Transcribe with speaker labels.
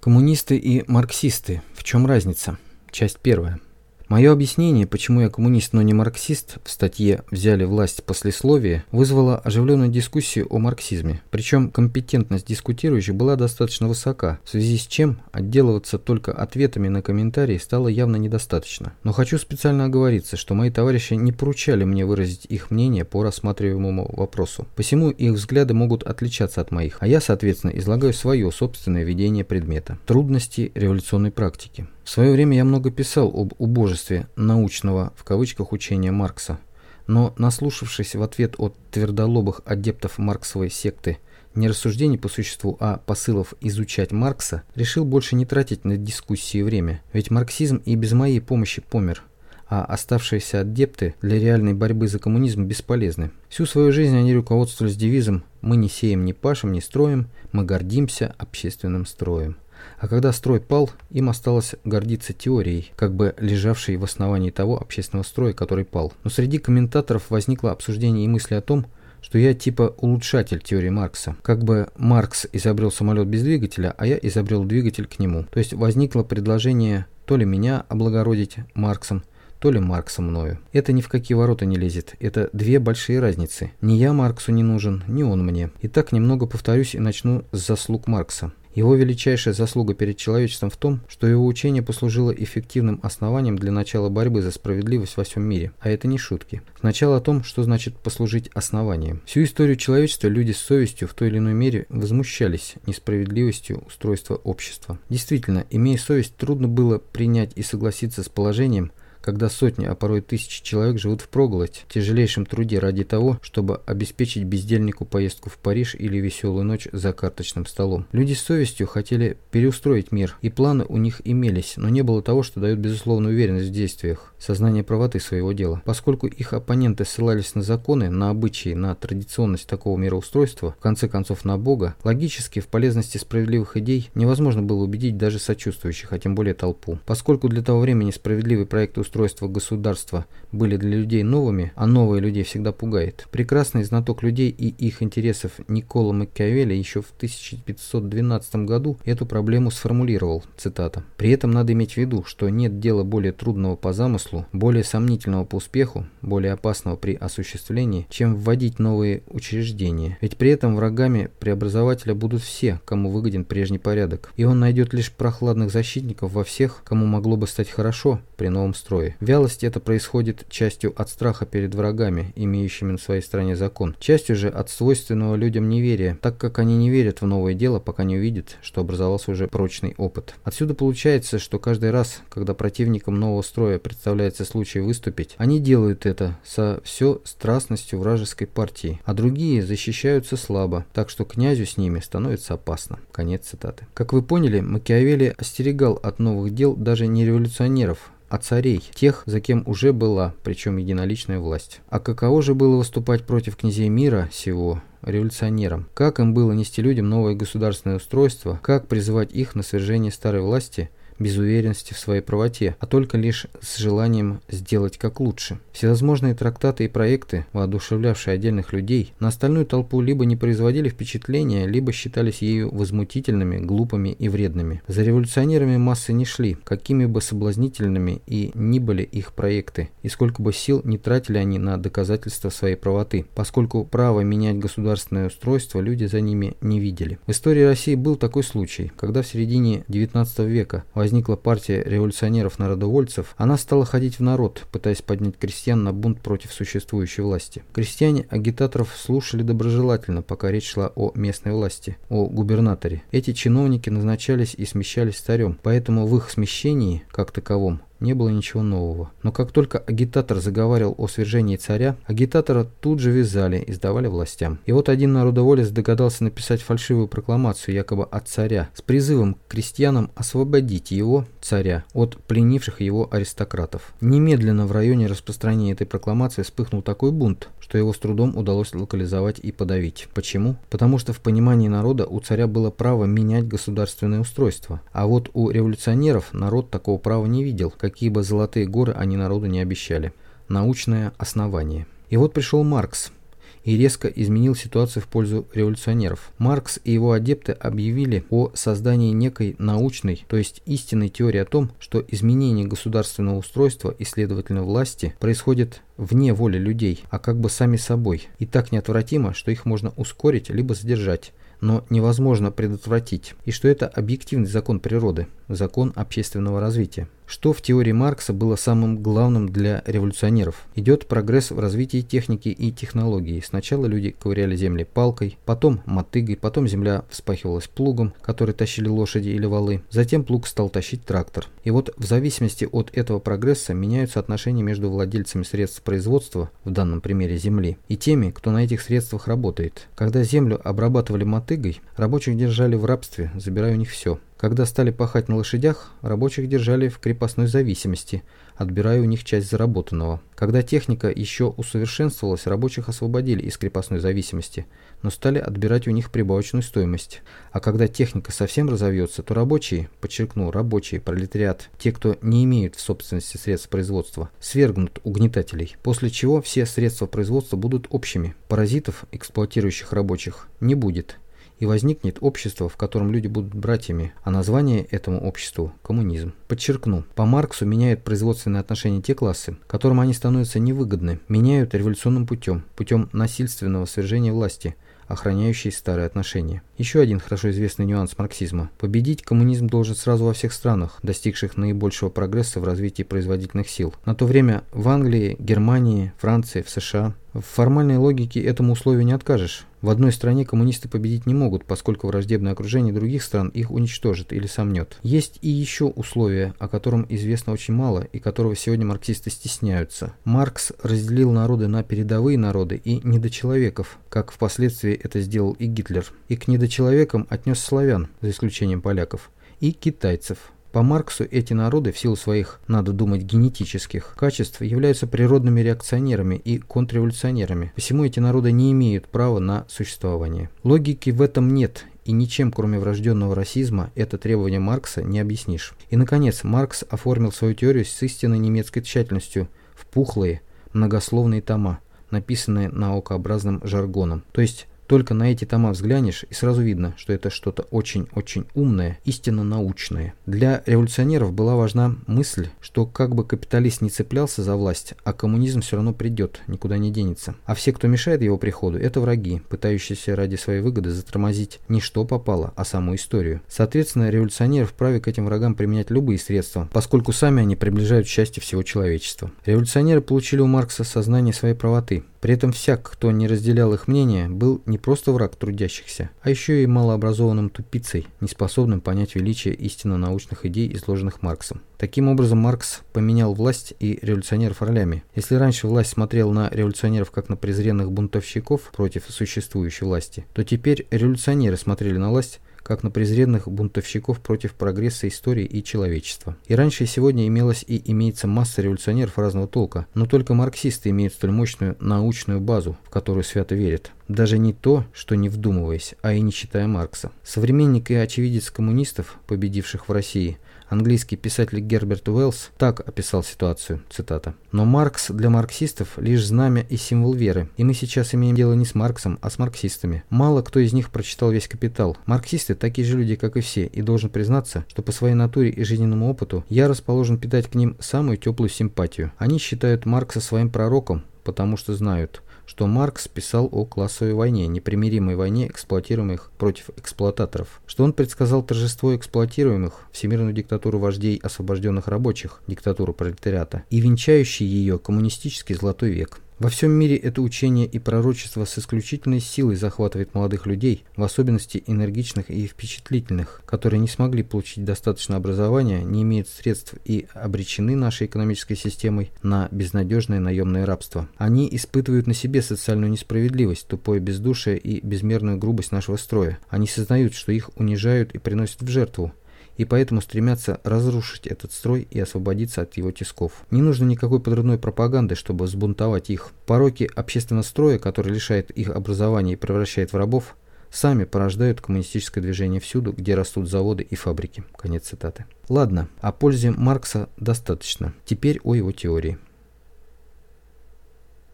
Speaker 1: Коммунисты и марксисты. В чем разница? Часть первая. Мое объяснение, почему я коммунист, но не марксист, в статье «Взяли власть послесловие» вызвало оживленную дискуссию о марксизме. Причем компетентность дискутирующих была достаточно высока, в связи с чем отделываться только ответами на комментарии стало явно недостаточно. Но хочу специально оговориться, что мои товарищи не поручали мне выразить их мнение по рассматриваемому вопросу. Посему их взгляды могут отличаться от моих, а я, соответственно, излагаю свое собственное видение предмета. Трудности революционной практики. В свое время я много писал об убожестве научного в кавычках учения Маркса, но наслушавшись в ответ от твердолобых адептов марксовой секты не рассуждений по существу, а посылов изучать Маркса, решил больше не тратить на дискуссии время, ведь марксизм и без моей помощи помер, а оставшиеся адепты для реальной борьбы за коммунизм бесполезны. Всю свою жизнь они руководствовались девизом «Мы не сеем, не пашем, не строим, мы гордимся общественным строем». А когда строй пал, им осталось гордиться теорией, как бы лежавшей в основании того общественного строя, который пал. Но среди комментаторов возникло обсуждение и мысли о том, что я типа улучшатель теории Маркса. Как бы Маркс изобрел самолет без двигателя, а я изобрел двигатель к нему. То есть возникло предложение то ли меня облагородить Марксом, то ли Маркса мною. Это ни в какие ворота не лезет. Это две большие разницы. Ни я Марксу не нужен, ни он мне. Итак, немного повторюсь и начну с заслуг Маркса. Его величайшая заслуга перед человечеством в том, что его учение послужило эффективным основанием для начала борьбы за справедливость во всем мире. А это не шутки. Сначала о том, что значит послужить основанием. Всю историю человечества люди с совестью в той или иной мере возмущались несправедливостью устройства общества. Действительно, имея совесть, трудно было принять и согласиться с положением, когда сотни, а порой тысячи человек живут в проголодь, тяжелейшем труде ради того, чтобы обеспечить бездельнику поездку в Париж или веселую ночь за карточным столом. Люди с совестью хотели переустроить мир, и планы у них имелись, но не было того, что дает безусловную уверенность в действиях, сознание правоты своего дела. Поскольку их оппоненты ссылались на законы, на обычаи, на традиционность такого мироустройства, в конце концов на Бога, логически в полезности справедливых идей невозможно было убедить даже сочувствующих, а тем более толпу. Поскольку для того времени справедливый проект устройства устройства государства были для людей новыми, а новые людей всегда пугает. Прекрасный знаток людей и их интересов Никола Макиавелли еще в 1512 году эту проблему сформулировал, цитата. «При этом надо иметь в виду, что нет дела более трудного по замыслу, более сомнительного по успеху, более опасного при осуществлении, чем вводить новые учреждения. Ведь при этом врагами преобразователя будут все, кому выгоден прежний порядок, и он найдет лишь прохладных защитников во всех, кому могло бы стать хорошо при новом строе строе. Вялость это происходит частью от страха перед врагами, имеющими на своей стороне закон, частью же от свойственного людям неверия, так как они не верят в новое дело, пока не увидят, что образовался уже прочный опыт. Отсюда получается, что каждый раз, когда противникам нового строя представляется случай выступить, они делают это со все страстностью вражеской партии, а другие защищаются слабо, так что князю с ними становится опасно. Конец цитаты. Как вы поняли, Макиавелли остерегал от новых дел даже не революционеров, а царей, тех, за кем уже была, причем единоличная власть. А каково же было выступать против князей мира сего, революционерам? Как им было нести людям новое государственное устройство? Как призывать их на свержение старой власти – без уверенности в своей правоте, а только лишь с желанием сделать как лучше. Всевозможные трактаты и проекты, воодушевлявшие отдельных людей, на остальную толпу либо не производили впечатления, либо считались ею возмутительными, глупыми и вредными. За революционерами массы не шли, какими бы соблазнительными и ни были их проекты, и сколько бы сил не тратили они на доказательство своей правоты, поскольку право менять государственное устройство люди за ними не видели. В истории России был такой случай, когда в середине XIX века возник возникла партия революционеров-народовольцев, она стала ходить в народ, пытаясь поднять крестьян на бунт против существующей власти. Крестьяне агитаторов слушали доброжелательно, пока речь шла о местной власти, о губернаторе. Эти чиновники назначались и смещались царем, поэтому в их смещении, как таковом, не было ничего нового. Но как только агитатор заговаривал о свержении царя, агитатора тут же вязали и сдавали властям. И вот один народоволец догадался написать фальшивую прокламацию якобы от царя с призывом к крестьянам освободить его, царя, от пленивших его аристократов. Немедленно в районе распространения этой прокламации вспыхнул такой бунт, что его с трудом удалось локализовать и подавить. Почему? Потому что в понимании народа у царя было право менять государственное устройство, а вот у революционеров народ такого права не видел, какие бы золотые горы они народу не обещали. Научное основание. И вот пришел Маркс, и резко изменил ситуацию в пользу революционеров. Маркс и его адепты объявили о создании некой научной, то есть истинной теории о том, что изменение государственного устройства и, следовательно, власти происходит вне воли людей, а как бы сами собой, и так неотвратимо, что их можно ускорить либо задержать, но невозможно предотвратить, и что это объективный закон природы, закон общественного развития. Что в теории Маркса было самым главным для революционеров? Идет прогресс в развитии техники и технологий. Сначала люди ковыряли земли палкой, потом мотыгой, потом земля вспахивалась плугом, который тащили лошади или валы. Затем плуг стал тащить трактор. И вот в зависимости от этого прогресса меняются отношения между владельцами средств производства, в данном примере земли, и теми, кто на этих средствах работает. Когда землю обрабатывали мотыгой, рабочих держали в рабстве, забирая у них все. Когда стали пахать на лошадях, рабочих держали в крепостной зависимости, отбирая у них часть заработанного. Когда техника еще усовершенствовалась, рабочих освободили из крепостной зависимости, но стали отбирать у них прибавочную стоимость. А когда техника совсем разовьется, то рабочие, подчеркну, рабочие, пролетариат, те, кто не имеют в собственности средств производства, свергнут угнетателей, после чего все средства производства будут общими. Паразитов, эксплуатирующих рабочих, не будет и возникнет общество, в котором люди будут братьями, а название этому обществу – коммунизм. Подчеркну, по Марксу меняют производственные отношения те классы, которым они становятся невыгодны, меняют революционным путем, путем насильственного свержения власти – охраняющие старые отношения. Еще один хорошо известный нюанс марксизма. Победить коммунизм должен сразу во всех странах, достигших наибольшего прогресса в развитии производительных сил. На то время в Англии, Германии, Франции, в США в формальной логике этому условию не откажешь. В одной стране коммунисты победить не могут, поскольку враждебное окружение других стран их уничтожит или сомнет. Есть и еще условие, о котором известно очень мало и которого сегодня марксисты стесняются. Маркс разделил народы на передовые народы и недочеловеков, как впоследствии это сделал и Гитлер. И к недочеловекам отнес славян, за исключением поляков, и китайцев. По Марксу эти народы в силу своих, надо думать, генетических качеств являются природными реакционерами и контрреволюционерами. Посему эти народы не имеют права на существование. Логики в этом нет, и ничем, кроме врожденного расизма, это требование Маркса не объяснишь. И, наконец, Маркс оформил свою теорию с истинной немецкой тщательностью в пухлые, многословные тома, написанные наукообразным жаргоном. То есть только на эти тома взглянешь, и сразу видно, что это что-то очень-очень умное, истинно научное. Для революционеров была важна мысль, что как бы капиталист не цеплялся за власть, а коммунизм все равно придет, никуда не денется. А все, кто мешает его приходу, это враги, пытающиеся ради своей выгоды затормозить не что попало, а саму историю. Соответственно, революционеры вправе к этим врагам применять любые средства, поскольку сами они приближают счастье всего человечества. Революционеры получили у Маркса сознание своей правоты. При этом всяк, кто не разделял их мнение, был не просто враг трудящихся, а еще и малообразованным тупицей, неспособным понять величие истинно научных идей, изложенных Марксом. Таким образом, Маркс поменял власть и революционеров ролями. Если раньше власть смотрела на революционеров как на презренных бунтовщиков против существующей власти, то теперь революционеры смотрели на власть как на презренных бунтовщиков против прогресса истории и человечества. И раньше и сегодня имелась и имеется масса революционеров разного толка, но только марксисты имеют столь мощную научную базу, в которую свято верят. Даже не то, что не вдумываясь, а и не читая Маркса. Современник и очевидец коммунистов, победивших в России – Английский писатель Герберт Уэллс так описал ситуацию, цитата. «Но Маркс для марксистов лишь знамя и символ веры, и мы сейчас имеем дело не с Марксом, а с марксистами. Мало кто из них прочитал весь «Капитал». Марксисты такие же люди, как и все, и должен признаться, что по своей натуре и жизненному опыту я расположен питать к ним самую теплую симпатию. Они считают Маркса своим пророком, потому что знают – что Маркс писал о классовой войне, непримиримой войне эксплуатируемых против эксплуататоров, что он предсказал торжество эксплуатируемых, всемирную диктатуру вождей освобожденных рабочих, диктатуру пролетариата, и венчающий ее коммунистический золотой век. Во всем мире это учение и пророчество с исключительной силой захватывает молодых людей, в особенности энергичных и впечатлительных, которые не смогли получить достаточно образования, не имеют средств и обречены нашей экономической системой на безнадежное наемное рабство. Они испытывают на себе социальную несправедливость, тупое бездушие и безмерную грубость нашего строя. Они сознают, что их унижают и приносят в жертву, и поэтому стремятся разрушить этот строй и освободиться от его тисков. Не нужно никакой подрывной пропаганды, чтобы взбунтовать их. Пороки общественного строя, который лишает их образования и превращает в рабов, сами порождают коммунистическое движение всюду, где растут заводы и фабрики. Конец цитаты. Ладно, о пользе Маркса достаточно. Теперь о его теории.